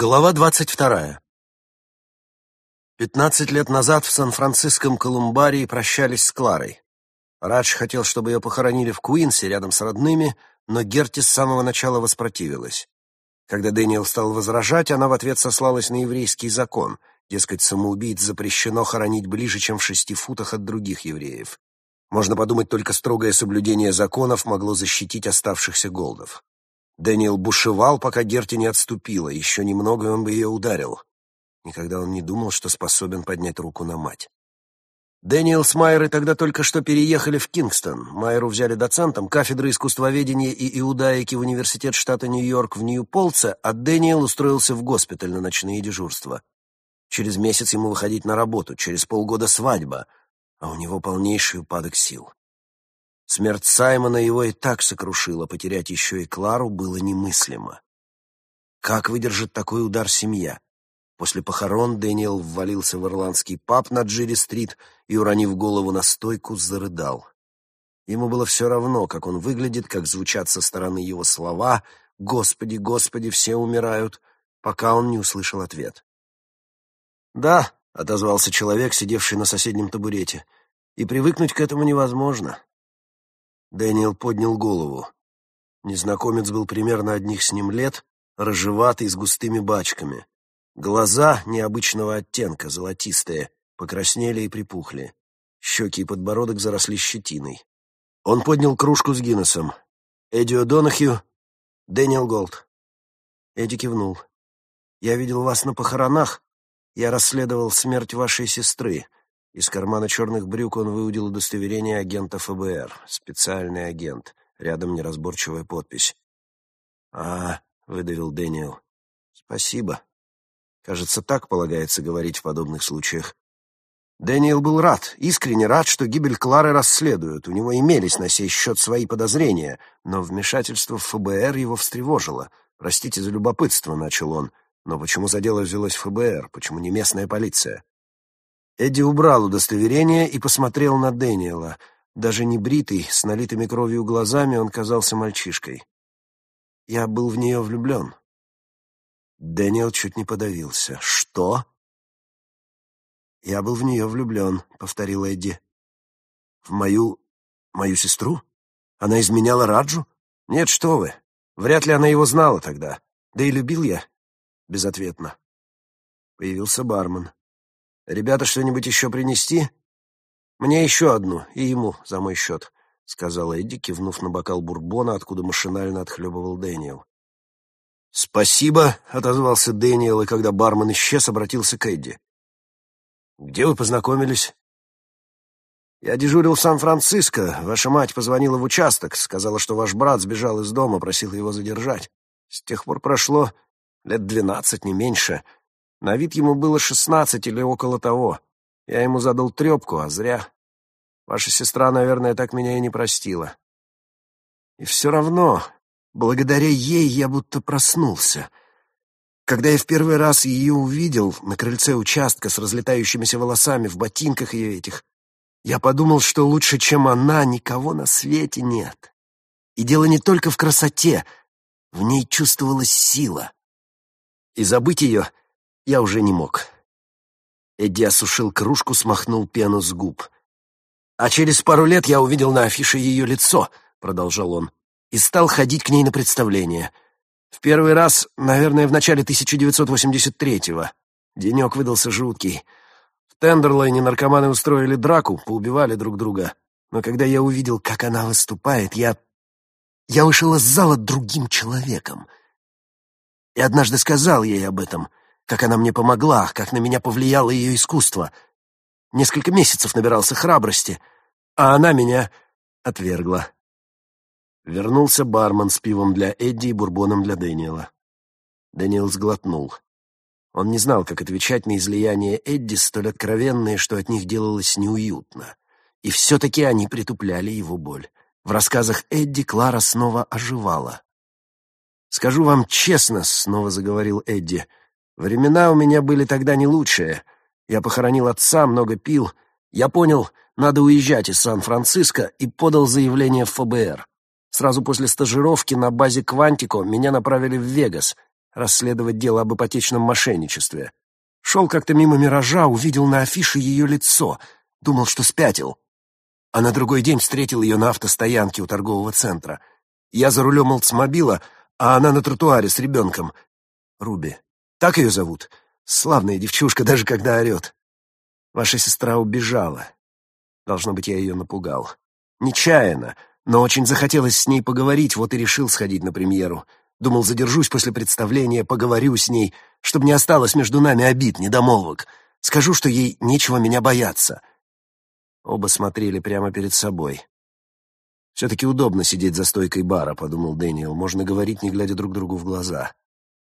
Глава двадцать вторая. Пятнадцать лет назад в Сан-Франциском Колумбарии прощались с Кларой. Радж хотел, чтобы ее похоронили в Куинсе рядом с родными, но Герти с самого начала воспротивилась. Когда Дэниел стал возражать, она в ответ сослалась на еврейский закон. Дескать, самоубийц запрещено хоронить ближе, чем в шести футах от других евреев. Можно подумать, только строгое соблюдение законов могло защитить оставшихся голдов. Дэниел бушевал, пока Герти не отступила. Еще немного, он бы ее ударил. Никогда он не думал, что способен поднять руку на мать. Дэниел с Майерой тогда только что переехали в Кингстон. Майеру взяли доцентом кафедры искусствоведения и иудаики в университет штата Нью-Йорк в Нью-Палце, а Дэниел устроился в госпиталь на ночные дежурства. Через месяц ему выходить на работу, через полгода свадьба, а у него полнейший упадок сил. Смерть Саймона его и так сокрушила, потерять еще и Клару было немыслимо. Как выдержит такой удар семья? После похорон Дэниел ввалился в ирландский паб на Джири-стрит и, уронив голову на стойку, зарыдал. Ему было все равно, как он выглядит, как звучат со стороны его слова «Господи, Господи, все умирают», пока он не услышал ответ. «Да», — отозвался человек, сидевший на соседнем табурете, — «и привыкнуть к этому невозможно. Дэниел поднял голову. Незнакомец был примерно одних с ним лет, рыжеватый, с густыми бачками. Глаза необычного оттенка, золотистые, покраснели и припухли. Щеки и подбородок заросли щетиной. Он поднял кружку с Гиннесом. «Эдди О'Донахью, Дэниел Голд». Эдди кивнул. «Я видел вас на похоронах. Я расследовал смерть вашей сестры. Из кармана черных брюк он выудил удостоверение агента ФБР. Специальный агент. Рядом неразборчивая подпись. «А, — выдавил Дэниел. Спасибо. Кажется, так полагается говорить в подобных случаях. Дэниел был рад, искренне рад, что гибель Клары расследуют. У него имелись на сей счет свои подозрения, но вмешательство в ФБР его встревожило. «Простите за любопытство», — начал он. «Но почему за дело взялось ФБР? Почему не местная полиция?» Эдди убрал удостоверение и посмотрел на Дэниела. Даже не бритый, с налитыми кровью глазами, он казался мальчишкой. Я был в нее влюблен. Дэниел чуть не подавился. «Что?» «Я был в нее влюблен», — повторил Эдди. «В мою... мою сестру? Она изменяла Раджу? Нет, что вы. Вряд ли она его знала тогда. Да и любил я. Безответно». Появился бармен. «Ребята, что-нибудь еще принести?» «Мне еще одну, и ему, за мой счет», — сказал Эдди, кивнув на бокал бурбона, откуда машинально отхлебывал Дэниел. «Спасибо», — отозвался Дэниел, и когда бармен исчез, обратился к Эдди. «Где вы познакомились?» «Я дежурил в Сан-Франциско. Ваша мать позвонила в участок, сказала, что ваш брат сбежал из дома, просил его задержать. С тех пор прошло лет двенадцать, не меньше. На вид ему было шестнадцать или около того. Я ему задал трепку, а зря. Ваша сестра, наверное, так меня и не простила. И все равно, благодаря ей я будто проснулся. Когда я в первый раз ее увидел на крыльце участка с разлетающимися волосами в ботинках ее этих, я подумал, что лучше, чем она, никого на свете нет. И дело не только в красоте, в ней чувствовалась сила. И забыть ее я уже не мог. Эдди осушил кружку, смахнул пену с губ. «А через пару лет я увидел на афише ее лицо», — продолжал он, «и стал ходить к ней на представление. В первый раз, наверное, в начале 1983-го. Денек выдался жуткий. В Тендерлайне наркоманы устроили драку, поубивали друг друга. Но когда я увидел, как она выступает, я... Я вышел из зала другим человеком. И однажды сказал ей об этом — как она мне помогла, как на меня повлияло ее искусство. Несколько месяцев набирался храбрости, а она меня отвергла. Вернулся бармен с пивом для Эдди и бурбоном для Дэниела. Дэниел сглотнул. Он не знал, как отвечать на излияние Эдди, столь откровенные, что от них делалось неуютно. И все-таки они притупляли его боль. В рассказах Эдди Клара снова оживала. «Скажу вам честно», — снова заговорил Эдди, — Времена у меня были тогда не лучшие. Я похоронил отца, много пил. Я понял, надо уезжать из Сан-Франциско и подал заявление в ФБР. Сразу после стажировки на базе «Квантико» меня направили в Вегас. расследовать дело об ипотечном мошенничестве. Шел как-то мимо «Миража», увидел на афише ее лицо, думал, что спятил. А на другой день встретил ее на автостоянке у торгового центра. Я за рулем Олдсмобила, а она на тротуаре с ребенком. Руби. Так ее зовут. Славная девчушка, даже когда орет. Ваша сестра убежала. Должно быть, я ее напугал. Нечаянно, но очень захотелось с ней поговорить, вот и решил сходить на премьеру. Думал, задержусь после представления, поговорю с ней, чтобы не осталось между нами обид, недомолвок. Скажу, что ей нечего меня бояться. Оба смотрели прямо перед собой. «Все-таки удобно сидеть за стойкой бара», — подумал Дэниел. «Можно говорить, не глядя друг другу в глаза».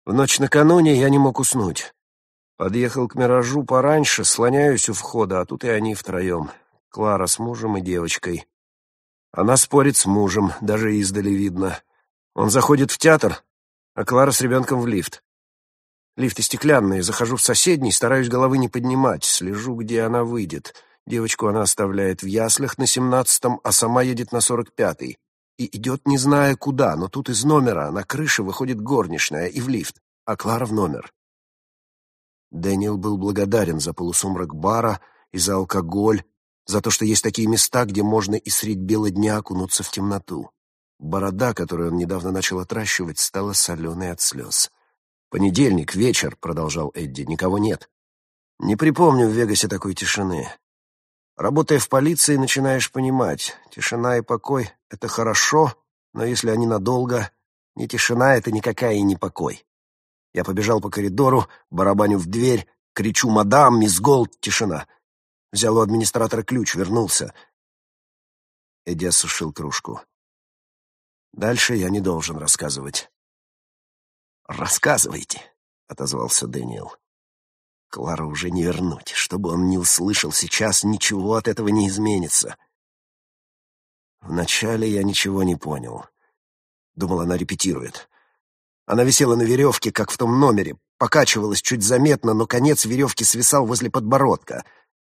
В ночь накануне я не мог уснуть. Подъехал к «Миражу» пораньше, слоняюсь у входа, а тут и они втроем. Клара с мужем и девочкой. Она спорит с мужем, даже издали видно. Он заходит в театр, а Клара с ребенком в лифт. Лифты стеклянные, захожу в соседний, стараюсь головы не поднимать, слежу, где она выйдет. Девочку она оставляет в яслях на семнадцатом, а сама едет на сорок пятый. И идет не зная куда, но тут из номера на крыше выходит горничная и в лифт, а Клара в номер. Дэниел был благодарен за полусумрак бара и за алкоголь, за то, что есть такие места, где можно и средь бела дня окунуться в темноту. Борода, которую он недавно начал отращивать, стала соленой от слез. «Понедельник, вечер», — продолжал Эдди, — «никого нет. Не припомню в Вегасе такой тишины. Работая в полиции, начинаешь понимать, тишина и покой — это хорошо, но если они надолго, не тишина — это никакая и не покой. Я побежал по коридору, барабаню в дверь, кричу «Мадам, мисс Голд, тишина!» Взял у администратора ключ, вернулся. Эдди осушил кружку. Дальше я не должен рассказывать. «Рассказывайте», — отозвался Дэниел. Клару уже не вернуть. Что бы он ни услышал сейчас, ничего от этого не изменится. Вначале я ничего не понял. Думал, она репетирует. Она висела на веревке, как в том номере, покачивалась чуть заметно, но конец веревки свисал возле подбородка —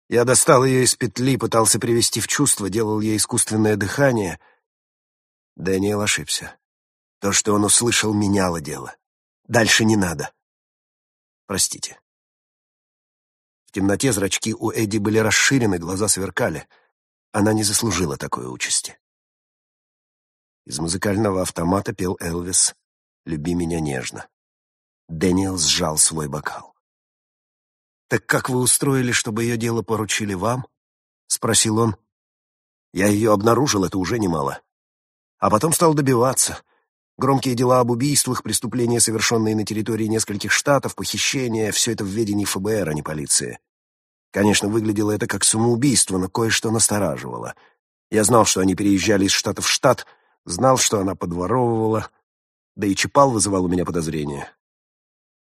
я достал ее из петли, пытался привести в чувство, делал ей искусственное дыхание. Дэниел ошибся. То, что он услышал, меняло дело. Дальше не надо. Простите. В темноте зрачки у Эдди были расширены, глаза сверкали. Она не заслужила такой участи. Из музыкального автомата пел Элвис «Люби меня нежно». Дэниел сжал свой бокал. «Так как вы устроили, чтобы ее дело поручили вам?» — спросил он. «Я ее обнаружил, это уже немало. А потом стал добиваться. Громкие дела об убийствах, преступления, совершенные на территории нескольких штатов, похищения — все это в ведении ФБР, а не полиции. Конечно, выглядело это как самоубийство, но кое-что настораживало. Я знал, что они переезжали из штата в штат, знал, что она подворовывала, да и Чапал вызывал у меня подозрения.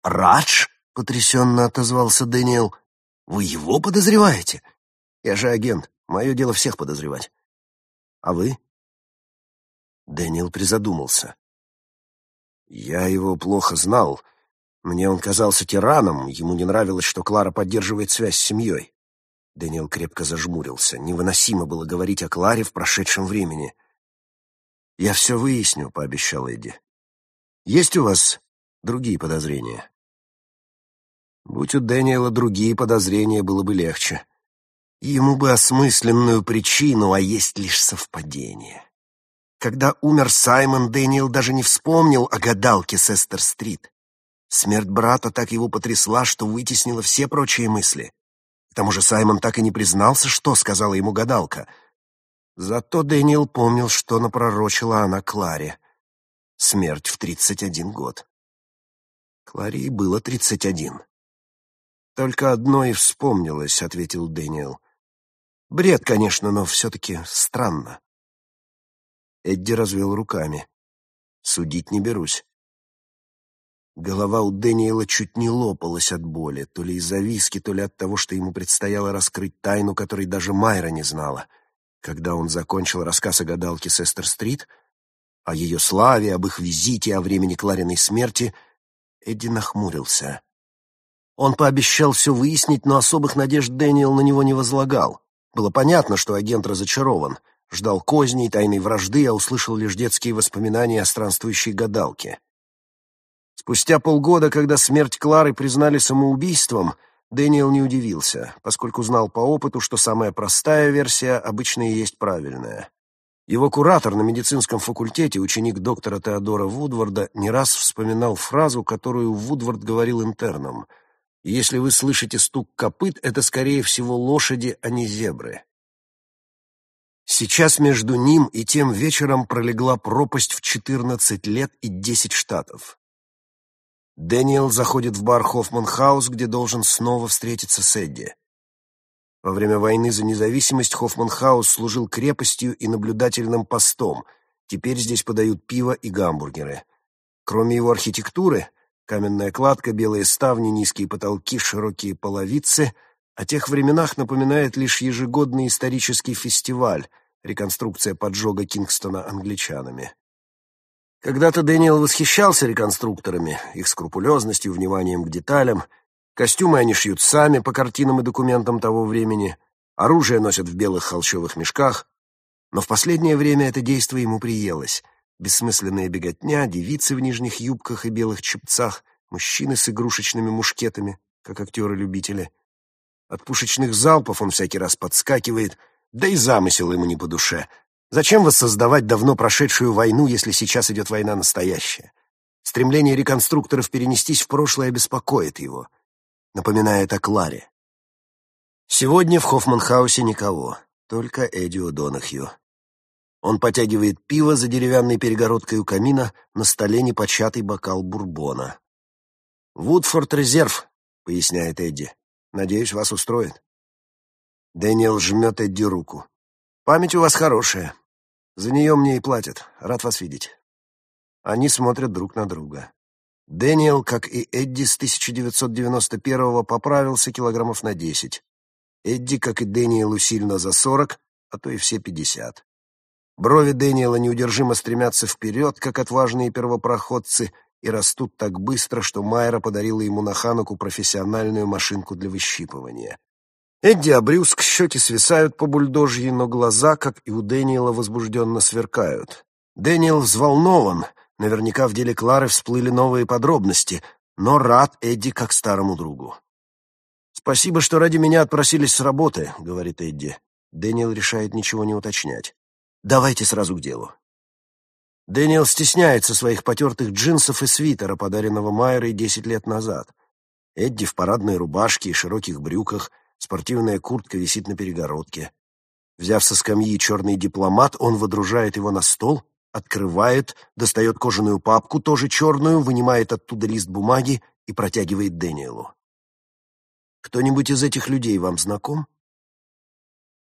«Радж?» — потрясенно отозвался Дэниел. «Вы его подозреваете? Я же агент. Мое дело всех подозревать. А вы?» Дэниел призадумался. «Я его плохо знал. Мне он казался тираном. Ему не нравилось, что Клара поддерживает связь с семьей». Дэниел крепко зажмурился. Невыносимо было говорить о Кларе в прошедшем времени. «Я все выясню», — пообещал Эдди. «Есть у вас другие подозрения?» Будь у Дэниела другие подозрения, было бы легче. Ему бы осмысленную причину, а есть лишь совпадение. Когда умер Саймон, Дэниел даже не вспомнил о гадалке с Эстер-стрит. Смерть брата так его потрясла, что вытеснила все прочие мысли. К тому же Саймон так и не признался, что сказала ему гадалка. Зато Дэниел помнил, что напророчила она Кларе. Смерть в тридцать один год. Кларе и было тридцать один. «Только одно и вспомнилось», — ответил Дэниел. «Бред, конечно, но все-таки странно». Эдди развел руками. «Судить не берусь». Голова у Дэниела чуть не лопалась от боли, то ли из-за виски, то ли от того, что ему предстояло раскрыть тайну, которой даже Майра не знала. Когда он закончил рассказ о гадалке Сестер-стрит, о ее славе, об их визите, о времени Клариной смерти, Эдди нахмурился. Он пообещал все выяснить, но особых надежд Дэниел на него не возлагал. Было понятно, что агент разочарован. Ждал козней, тайной вражды, а услышал лишь детские воспоминания о странствующей гадалке. Спустя полгода, когда смерть Клары признали самоубийством, Дэниел не удивился, поскольку знал по опыту, что самая простая версия обычно и есть правильная. Его куратор на медицинском факультете, ученик доктора Теодора Вудварда, не раз вспоминал фразу, которую Вудвард говорил интернам. «Если вы слышите стук копыт, это, скорее всего, лошади, а не зебры». Сейчас между ним и тем вечером пролегла пропасть в 14 лет и 10 штатов. Дэниел заходит в бар Хоффман-хаус, где должен снова встретиться с Эдди. Во время войны за независимость Хоффман-хаус служил крепостью и наблюдательным постом. Теперь здесь подают пиво и гамбургеры. Кроме его архитектуры, каменная кладка, белые ставни, низкие потолки, широкие половицы, о тех временах напоминает лишь ежегодный исторический фестиваль, реконструкция поджога Кингстона англичанами. Когда-то Дэниел восхищался реконструкторами, их скрупулезностью, вниманием к деталям — Костюмы они шьют сами по картинам и документам того времени, оружие носят в белых холщовых мешках, но в последнее время это действие ему приелось. Бессмысленная беготня, девицы в нижних юбках и белых чепцах, мужчины с игрушечными мушкетами, как актеры-любители. От пушечных залпов он всякий раз подскакивает, да и замысел ему не по душе. Зачем воссоздавать давно прошедшую войну, если сейчас идет война настоящая? Стремление реконструкторов перенестись в прошлое беспокоит его — напоминает о Кларе. Сегодня в Хоффманхаусе никого, только Эдди О'Донахью. Он потягивает пиво за деревянной перегородкой у камина, на столе непочатый бокал бурбона. «Вудфорд Резерв», — поясняет Эдди. «Надеюсь, вас устроит». Дэниел жмет Эдди руку. «Память у вас хорошая. За нее мне и платят. Рад вас видеть». Они смотрят друг на друга. Дэниел, как и Эдди с 1991-го, поправился килограммов на 10. Эдди, как и Дэниелу, сильно за 40, а то и все 50. Брови Дэниела неудержимо стремятся вперед, как отважные первопроходцы, и растут так быстро, что Майра подарила ему на Хануку профессиональную машинку для выщипывания. Эдди обрюзг, щеки свисают по бульдожьи, но глаза, как и у Дэниела, возбужденно сверкают. Дэниел взволнован — Наверняка в деле Клары всплыли новые подробности, но рад Эдди как старому другу. «Спасибо, что ради меня отпросились с работы», — говорит Эдди. Дэниел решает ничего не уточнять. «Давайте сразу к делу». Дэниел стесняется своих потертых джинсов и свитера, подаренного Майерой десять лет назад. Эдди в парадной рубашке и широких брюках, спортивная куртка висит на перегородке. Взяв со скамьи черный дипломат, он водружает его на стол открывает, достает кожаную папку, тоже черную, вынимает оттуда лист бумаги и протягивает Дэниелу. «Кто-нибудь из этих людей вам знаком?»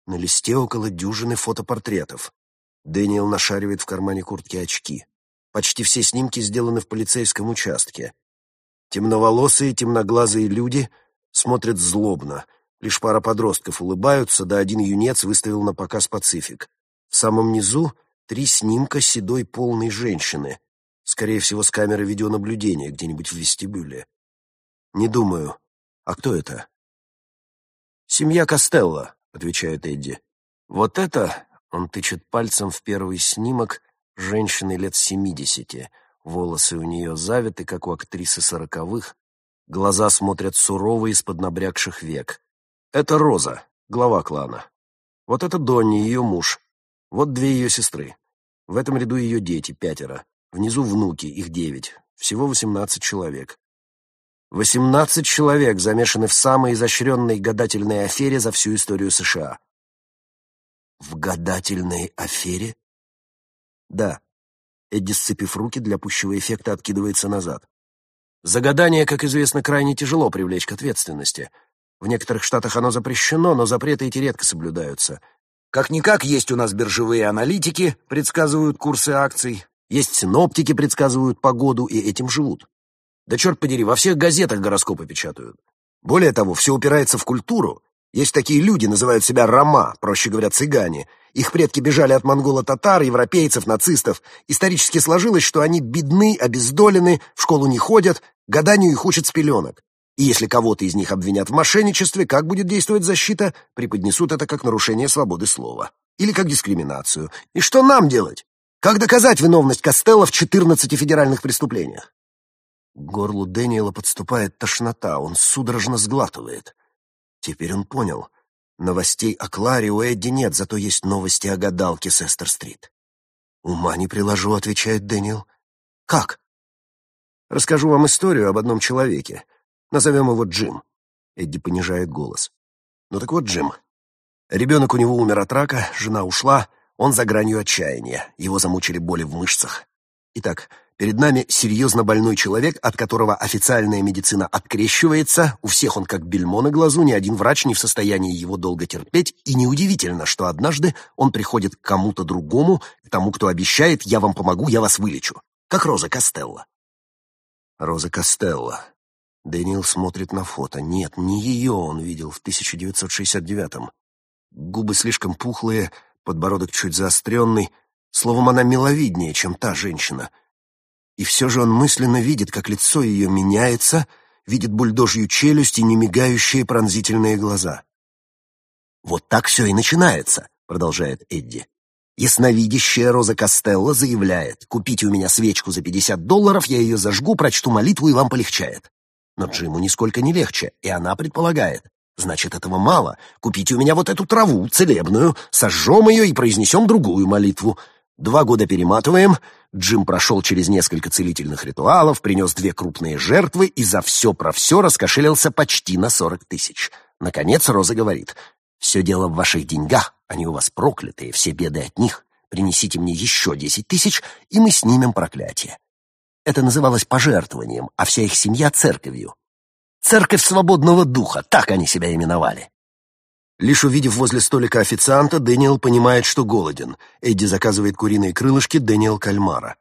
На листе около дюжины фотопортретов. Дэниел нашаривает в кармане куртки очки. Почти все снимки сделаны в полицейском участке. Темноволосые, темноглазые люди смотрят злобно. Лишь пара подростков улыбаются, да один юнец выставил на показ «Пацифик». В самом низу Три снимка седой полной женщины, скорее всего, с камеры видеонаблюдения где-нибудь в вестибюле. Не думаю. А кто это? Семья Костелло, отвечает Эдди. Вот это, он тычет пальцем в первый снимок женщины лет семидесяти. Волосы у нее завиты, как у актрисы сороковых. Глаза смотрят сурово из-под набрякших век. Это Роза, глава клана. Вот это Донни, ее муж, вот две ее сестры. В этом ряду ее дети, пятеро. Внизу внуки, их девять. Всего восемнадцать человек. Восемнадцать человек замешаны в самой изощренной гадательной афере за всю историю США. В гадательной афере? Да. Эдди, сцепив руки, для пущего эффекта откидывается назад. За гадание, как известно, крайне тяжело привлечь к ответственности. В некоторых штатах оно запрещено, но запреты эти редко соблюдаются. Как-никак есть у нас биржевые аналитики, предсказывают курсы акций, есть синоптики, предсказывают погоду и этим живут. Да черт подери, во всех газетах гороскопы печатают. Более того, все упирается в культуру. Есть такие люди, называют себя рома, проще говоря, цыгане. Их предки бежали от монголо-татар, европейцев, нацистов. Исторически сложилось, что они бедны, обездолены, в школу не ходят, гаданию их учат с пеленок. И если кого-то из них обвинят в мошенничестве, как будет действовать защита, преподнесут это как нарушение свободы слова. Или как дискриминацию. И что нам делать? Как доказать виновность Костелло в 14 федеральных преступлениях? К горлу Дэниела подступает тошнота, он судорожно сглатывает. Теперь он понял. Новостей о Кларе у Эдди нет, зато есть новости о гадалке с Эстер-стрит. «Ума не приложу», — отвечает Дэниел. «Как?» «Расскажу вам историю об одном человеке. Назовем его Джим». Эдди понижает голос. «Ну так вот, Джим. Ребенок у него умер от рака, жена ушла, он за гранью отчаяния, его замучили боли в мышцах. Итак, перед нами серьезно больной человек, от которого официальная медицина открещивается, у всех он как бельмо на глазу, ни один врач не в состоянии его долго терпеть, и неудивительно, что однажды он приходит к кому-то другому, к тому, кто обещает «я вам помогу, я вас вылечу», как Роза Костелло. Роза Костелло. Дэниел смотрит на фото. Нет, не ее он видел в 1969-м. Губы слишком пухлые, подбородок чуть заостренный. Словом, она миловиднее, чем та женщина. И все же он мысленно видит, как лицо ее меняется, видит бульдожью челюсть и немигающие пронзительные глаза. «Вот так все и начинается», — продолжает Эдди. Ясновидящая Роза Костелло заявляет, «Купите у меня свечку за 50 долларов, я ее зажгу, прочту молитву, и вам полегчает». Но Джиму нисколько не легче, и она предполагает, Значит, этого мало. Купите у меня вот эту траву, целебную, сожжем ее и произнесем другую молитву. Два года перематываем. Джим прошел через несколько целительных ритуалов, принес две крупные жертвы и за все про все раскошелился почти на сорок тысяч. Наконец Роза говорит, «Все дело в ваших деньгах, они у вас проклятые, все беды от них. Принесите мне еще десять тысяч, и мы снимем проклятие». Это называлось пожертвованием, а вся их семья — церковью. Церковь свободного духа, так они себя именовали. Лишь увидев возле столика официанта, Дэниел понимает, что голоден. Эдди заказывает куриные крылышки, Дэниел — кальмара.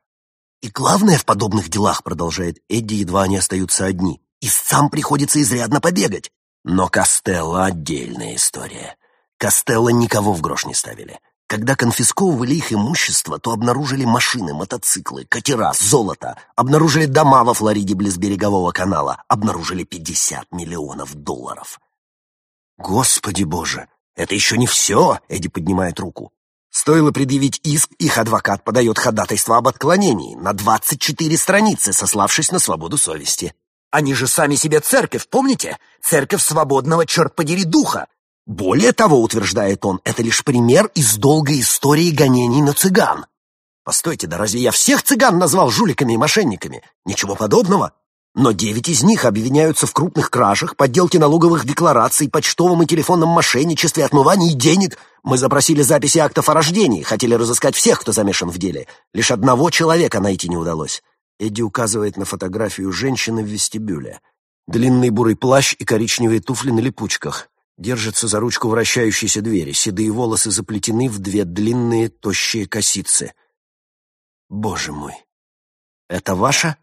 «И главное в подобных делах», — продолжает Эдди, едва они остаются одни, «истцам приходится изрядно побегать». Но Костелло — отдельная история. Костелло никого в грош не ставили. Когда конфисковывали их имущество, то обнаружили машины, мотоциклы, катера, золото, обнаружили дома во Флориде близ берегового канала, обнаружили 50 миллионов долларов. Господи боже, это еще не все, Эдди поднимает руку. Стоило предъявить иск, их адвокат подает ходатайство об отклонении на 24 страницы, сославшись на свободу совести. Они же сами себе церковь, помните? Церковь свободного, черт подери, духа. Более того, утверждает он, это лишь пример из долгой истории гонений на цыган. Постойте, да разве я всех цыган назвал жуликами и мошенниками? Ничего подобного. Но девять из них обвиняются в крупных кражах, подделке налоговых деклараций, почтовом и телефонном мошенничестве, отмывании денег. Мы запросили записи актов о рождении, хотели разыскать всех, кто замешан в деле. Лишь одного человека найти не удалось. Эдди указывает на фотографию женщины в вестибюле. Длинный бурый плащ и коричневые туфли на липучках держится за ручку вращающейся двери, седые волосы заплетены в две длинные тощие косицы. Боже мой! Это ваша?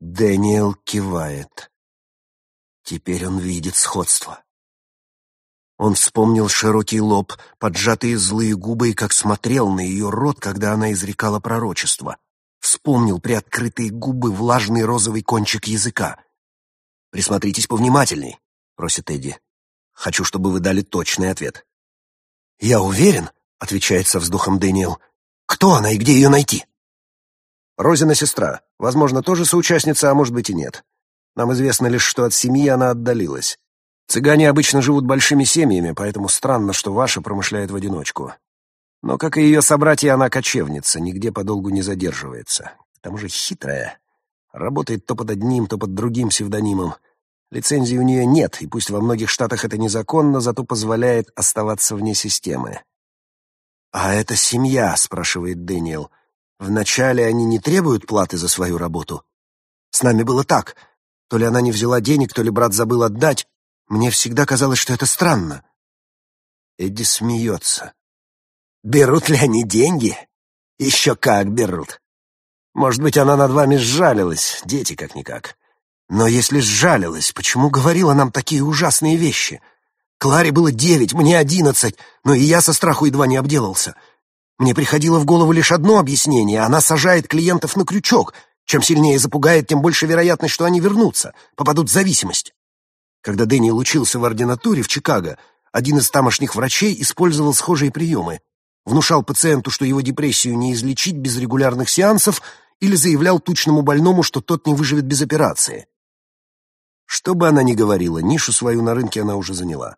Дэниел кивает. Теперь он видит сходство. Он вспомнил широкий лоб, поджатые злые губы и как смотрел на ее рот, когда она изрекала пророчество. Вспомнил приоткрытые губы, влажный розовый кончик языка. «Присмотритесь повнимательней», — просит Эдди. Хочу, чтобы вы дали точный ответ». «Я уверен», — отвечает со вздохом Дэниел. «Кто она и где ее найти?» «Розина сестра. Возможно, тоже соучастница, а может быть и нет. Нам известно лишь, что от семьи она отдалилась. Цыгане обычно живут большими семьями, поэтому странно, что ваша промышляет в одиночку. Но, как и ее собратья, она кочевница, нигде подолгу не задерживается. К тому же хитрая. Работает то под одним, то под другим псевдонимом. Лицензии у нее нет, и пусть во многих штатах это незаконно, зато позволяет оставаться вне системы. «А это семья?» — спрашивает Дэниел. «Вначале они не требуют платы за свою работу? С нами было так. То ли она не взяла денег, то ли брат забыл отдать. Мне всегда казалось, что это странно». Эдди смеется. «Берут ли они деньги? Еще как берут. Может быть, она над вами сжалилась, дети как-никак. Но если сжалилась, почему говорила нам такие ужасные вещи? Кларе было девять, мне одиннадцать, но и я со страху едва не обделался. Мне приходило в голову лишь одно объяснение. Она сажает клиентов на крючок. Чем сильнее запугает, тем больше вероятность, что они вернутся, попадут в зависимость. Когда Дэниел учился в ординатуре в Чикаго, один из тамошних врачей использовал схожие приемы. Внушал пациенту, что его депрессию не излечить без регулярных сеансов, или заявлял тучному больному, что тот не выживет без операции. Что бы она ни говорила, нишу свою на рынке она уже заняла.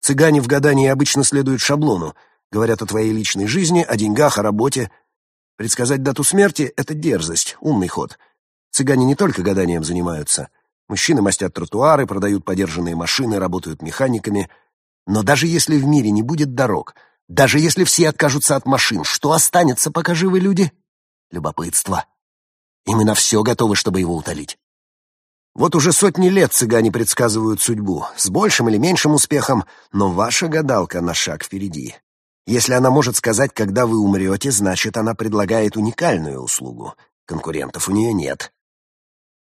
Цыгане в гадании обычно следуют шаблону, говорят о твоей личной жизни, о деньгах, о работе. Предсказать дату смерти — это дерзость, умный ход. Цыгане не только гаданием занимаются. Мужчины мастят тротуары, продают подержанные машины, работают механиками. Но даже если в мире не будет дорог, даже если все откажутся от машин, что останется, пока живы люди? Любопытство. И мы на все готовы, чтобы его утолить. Вот уже сотни лет цыгане предсказывают судьбу, с большим или меньшим успехом, но ваша гадалка на шаг впереди. Если она может сказать, когда вы умрете, значит, она предлагает уникальную услугу. Конкурентов у нее нет.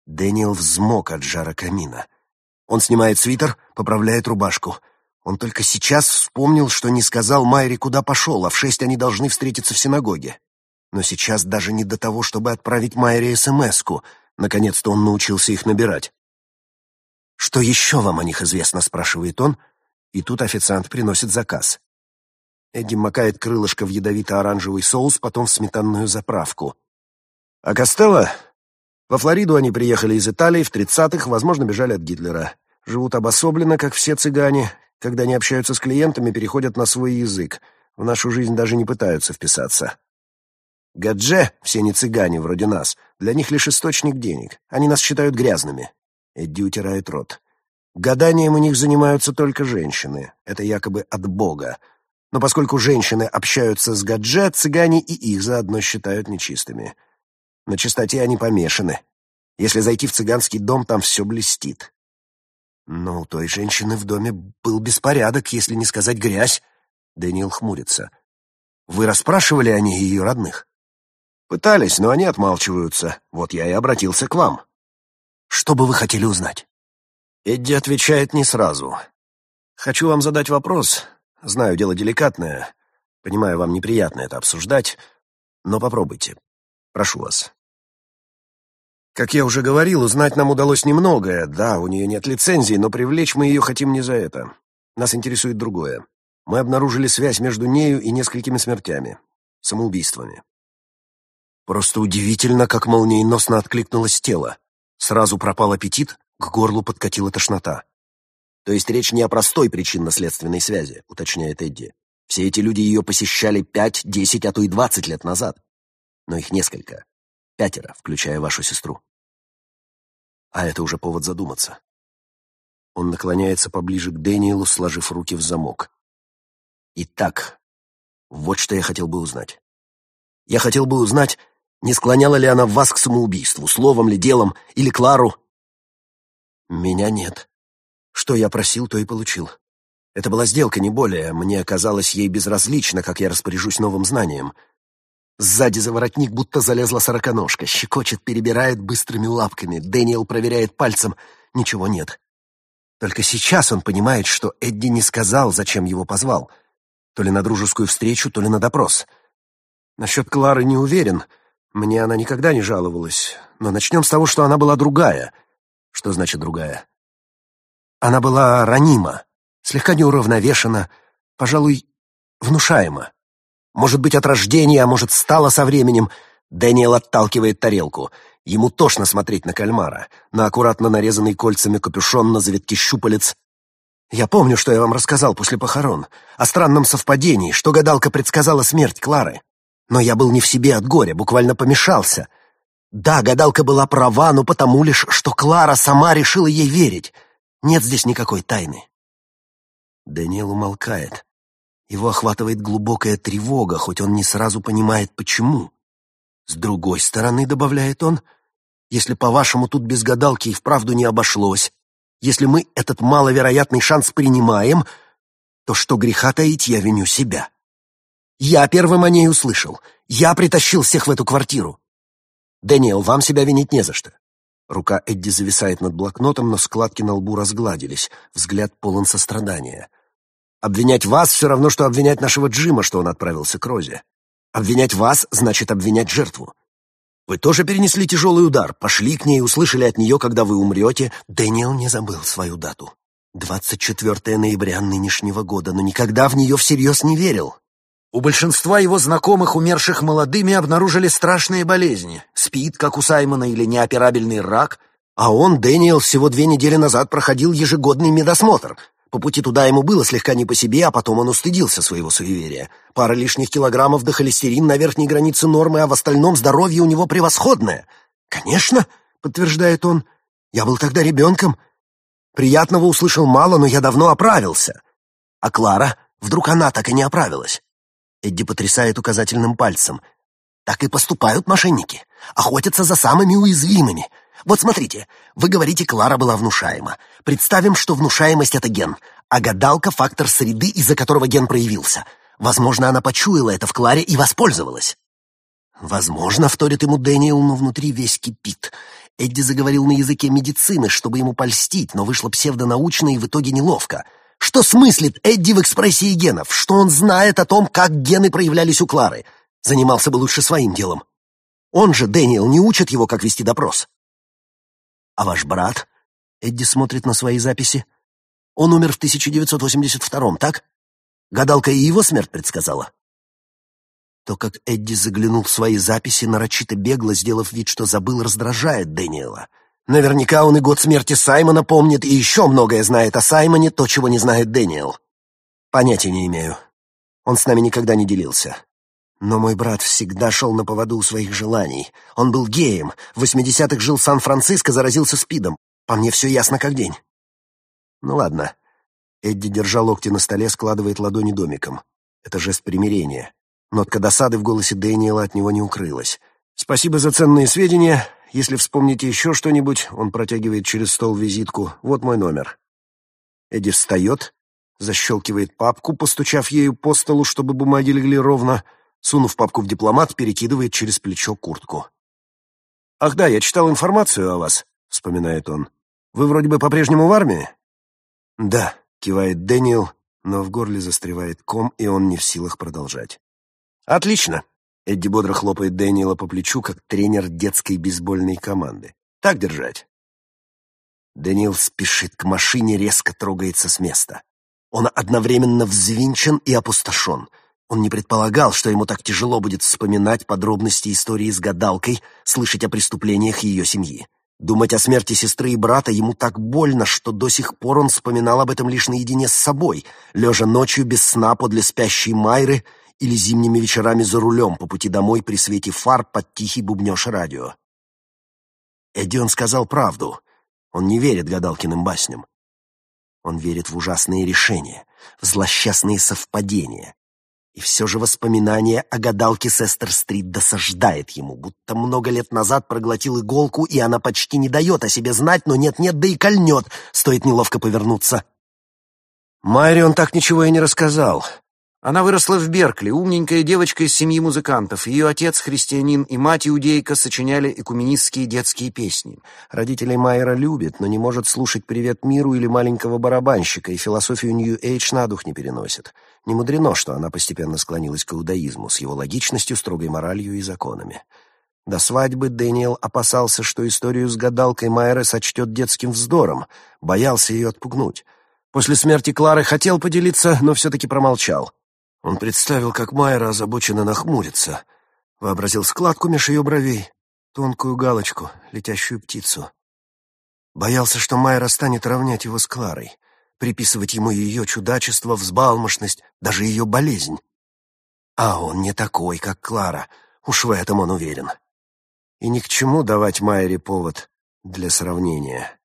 Дэниел взмок от жара камина. Он снимает свитер, поправляет рубашку. Он только сейчас вспомнил, что не сказал Майре, куда пошел, а в шесть они должны встретиться в синагоге. Но сейчас даже не до того, чтобы отправить Майре СМС-ку. Наконец-то он научился их набирать. «Что еще вам о них известно?» — спрашивает он, и тут официант приносит заказ. Эдди макает крылышко в ядовито-оранжевый соус, потом в сметанную заправку. «А Костелло во Флориду они приехали из Италии в 30-х, возможно, бежали от Гитлера. Живут обособленно, как все цыгане. Когда они общаются с клиентами, переходят на свой язык. В нашу жизнь даже не пытаются вписаться. Гадже, все не цыгане, вроде нас, для них лишь источник денег. Они нас считают грязными. Эдди утирает рот. Гаданием у них занимаются только женщины. Это якобы от Бога. Но поскольку женщины общаются с гадже, цыгане и их заодно считают нечистыми. На чистоте они помешаны. Если зайти в цыганский дом, там все блестит. Но у той женщины в доме был беспорядок, если не сказать грязь. Дэниел хмурится. Вы расспрашивали о ней ее родных? Пытались, но они отмалчиваются. Вот я и обратился к вам. Что бы вы хотели узнать? Эдди отвечает не сразу. Хочу вам задать вопрос. Знаю, дело деликатное. Понимаю, вам неприятно это обсуждать, но попробуйте. Прошу вас. Как я уже говорил, узнать нам удалось немногое. Да, у нее нет лицензии, но привлечь мы ее хотим не за это. Нас интересует другое. Мы обнаружили связь между нею и несколькими смертями. Самоубийствами. Просто удивительно, как молниеносно откликнулось тело. Сразу пропал аппетит, к горлу подкатила тошнота. То есть речь не о простой причинно-следственной связи, уточняет Эдди. Все эти люди ее посещали пять, десять, а то и двадцать лет назад. Но их несколько. Пятеро, включая вашу сестру. А это уже повод задуматься. Он наклоняется поближе к Дэниелу, сложив руки в замок. Итак, вот что я хотел бы узнать. Я хотел бы узнать, не склоняла ли она вас к самоубийству, словом ли, делом, или Клару? Меня нет. Что я просил, то и получил. Это была сделка, не более. Мне казалось ей безразлично, как я распоряжусь новым знанием — Сзади за воротник будто залезла сороконожка, щекочет, перебирает быстрыми лапками. Дэниел проверяет пальцем. Ничего нет. Только сейчас он понимает, что Эдди не сказал, зачем его позвал. То ли на дружескую встречу, то ли на допрос. Насчет Клары не уверен. Мне она никогда не жаловалась. Но начнем с того, что она была другая. Что значит другая? Она была ранима, слегка неуравновешена, пожалуй, внушаема. Может быть, от рождения, а может, стало со временем. Дэниел отталкивает тарелку. Ему тошно смотреть на кальмара, на аккуратно нарезанный кольцами капюшон на завитки щупалец. Я помню, что я вам рассказал после похорон. О странном совпадении, что гадалка предсказала смерть Клары. Но я был не в себе от горя, буквально помешался. Да, гадалка была права, но потому лишь, что Клара сама решила ей верить. Нет здесь никакой тайны. Дэниел умолкает. Его охватывает глубокая тревога, хоть он не сразу понимает, почему. С другой стороны, добавляет он, если, по-вашему, тут без гадалки и вправду не обошлось, если мы этот маловероятный шанс принимаем, то что греха таить, я виню себя. Я первым о ней услышал. Я притащил всех в эту квартиру. Дэниел, вам себя винить не за что. Рука Эдди зависает над блокнотом, но складки на лбу разгладились, взгляд полон сострадания. Обвинять вас все равно, что обвинять нашего Джима, что он отправился к Розе. Обвинять вас значит обвинять жертву. Вы тоже перенесли тяжелый удар, пошли к ней, услышали от нее, когда вы умрете. Дэниел не забыл свою дату. 24 ноября нынешнего года, но никогда в нее всерьез не верил. У большинства его знакомых, умерших молодыми, обнаружили страшные болезни. Спид, как у Саймона, или неоперабельный рак. А он, Дэниел, всего две недели назад проходил ежегодный медосмотр. По пути туда ему было слегка не по себе, а потом он устыдился своего суеверия. Пара лишних килограммов до холестерин на верхней границе нормы, а в остальном здоровье у него превосходное. «Конечно», — подтверждает он, — «я был тогда ребенком. Приятного услышал мало, но я давно оправился». А Клара, вдруг она так и не оправилась? Эдди потрясает указательным пальцем. Так и поступают мошенники. Охотятся за самыми уязвимыми. Вот смотрите, вы говорите, Клара была внушаема. Представим, что внушаемость — это ген, а гадалка — фактор среды, из-за которого ген проявился. Возможно, она почуяла это в Кларе и воспользовалась. Возможно, вторит ему Дэниел, но внутри весь кипит. Эдди заговорил на языке медицины, чтобы ему польстить, но вышло псевдонаучно и в итоге неловко. Что смыслит Эдди в экспрессии генов? Что он знает о том, как гены проявлялись у Клары? Занимался бы лучше своим делом. Он же, Дэниел, не учит его, как вести допрос. А ваш брат? Эдди смотрит на свои записи. Он умер в 1982-м, так? Гадалка и его смерть предсказала. То, как Эдди заглянул в свои записи, нарочито бегло, сделав вид, что забыл, раздражает Дэниела. Наверняка он и год смерти Саймона помнит, и еще многое знает о Саймоне, то, чего не знает Дэниел. Понятия не имею. Он с нами никогда не делился. Но мой брат всегда шел на поводу у своих желаний. Он был геем, в 80-х жил в Сан-Франциско, заразился СПИДом. По мне все ясно как день. Ну ладно. Эдди, держа локти на столе, складывает ладони домиком. Это жест примирения. Нотка досады в голосе Дэниела от него не укрылась. «Спасибо за ценные сведения. Если вспомните еще что-нибудь, он протягивает через стол визитку. Вот мой номер. Эдди встает, защелкивает папку, постучав ею по столу, чтобы бумаги легли ровно, сунув папку в дипломат, перекидывает через плечо куртку. «Ах да, я читал информацию о вас», — вспоминает он. «Вы вроде бы по-прежнему в армии?» «Да», — кивает Дэниел, но в горле застревает ком, и он не в силах продолжать. «Отлично. Эдди бодро хлопает Дэниела по плечу, как тренер детской бейсбольной команды. «Так держать!» Дэниел спешит к машине, резко трогается с места. Он одновременно взвинчен и опустошен. Он не предполагал, что ему так тяжело будет вспоминать подробности истории с гадалкой, слышать о преступлениях ее семьи. Думать о смерти сестры и брата ему так больно, что до сих пор он вспоминал об этом лишь наедине с собой, лежа ночью без сна подле спящей Майры или зимними вечерами за рулем по пути домой при свете фар под тихий бубнёж радио. Эдион сказал правду. Он не верит гадалкиным басням. Он верит в ужасные решения, в злосчастные совпадения. И все же воспоминание о гадалке Сестер-стрит досаждает ему, будто много лет назад проглотил иголку, и она почти не дает о себе знать, но нет-нет, да и кольнет, стоит неловко повернуться. Майре он так ничего и не рассказал. Она выросла в Беркли, умненькая девочка из семьи музыкантов. Ее отец, христианин, и мать, иудейка, сочиняли экуменистские детские песни. Родителей Майера любит, но не может слушать «Привет миру» или «Маленького барабанщика», и философию Нью-Эйдж на дух не переносит. Не мудрено, что она постепенно склонилась к иудаизму с его логичностью, строгой моралью и законами. До свадьбы Дэниел опасался, что историю с гадалкой Майера сочтет детским вздором, боялся ее отпугнуть. После смерти Клары хотел поделиться, но все-таки промолчал. Он представил, как Майра озабоченно нахмурится, вообразил складку меж ее бровей, тонкую галочку, летящую птицу. Боялся, что Майра станет равнять его с Кларой, приписывать ему ее чудачество, взбалмошность, даже ее болезнь. А он не такой, как Клара, уж в этом он уверен. И ни к чему давать Майре повод для сравнения.